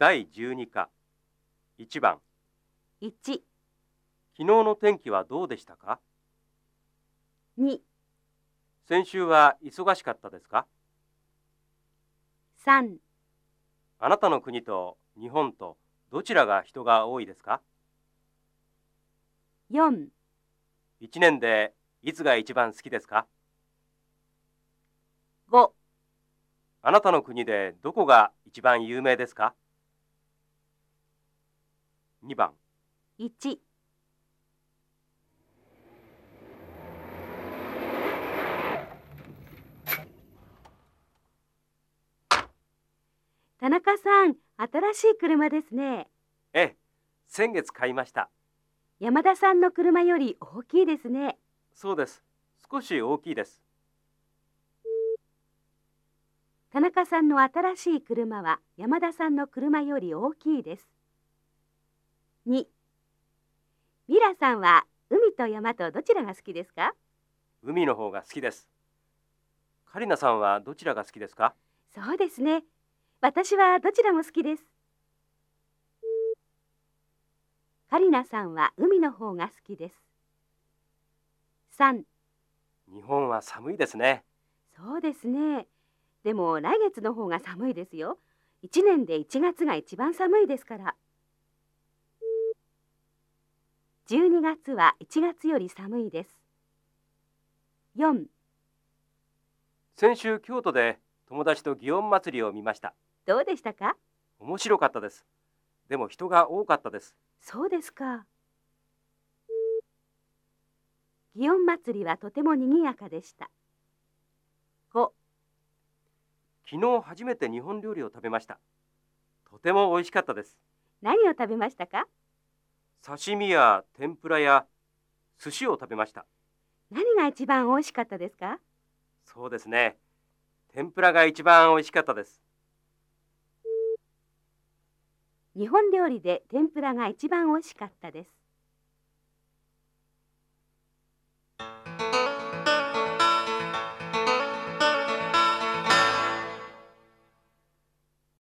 第12課。1番。1、昨日の天気はどうでしたか？2、先週は忙しかったですか？3、あなたの国と日本とどちらが人が多いですか？4、1年でいつが一番好きですか？5、あなたの国でどこが一番有名ですか？2番1田中さん、新しい車ですね。ええ先月買いました山田さんの車より大きいですね。そうです少し大きいです田中さんの新しい車は山田さんの車より大きいです。2ミラさんは海と山とどちらが好きですか？海の方が好きですカリナさんはどちらが好きですか？そうですね。私はどちらも好きです。カリナさんは海の方が好きです。3日本は寒いですねそうですね。でも来月の方が寒いですよ。1年で1月が一番寒いですから。12月は1月より寒いです。4先週京都で友達と祇園祭りを見ました。どうでしたか？面白かったです。でも人が多かったです。そうですか。祇園祭りはとても賑やかでした。5昨日初めて日本料理を食べました。とても美味しかったです。何を食べましたか？刺身や天ぷらや寿司を食べました。何が一番美味しかったですか？そうですね。天ぷらが一番美味しかったです。日本料理で天ぷらが一番美味しかったです。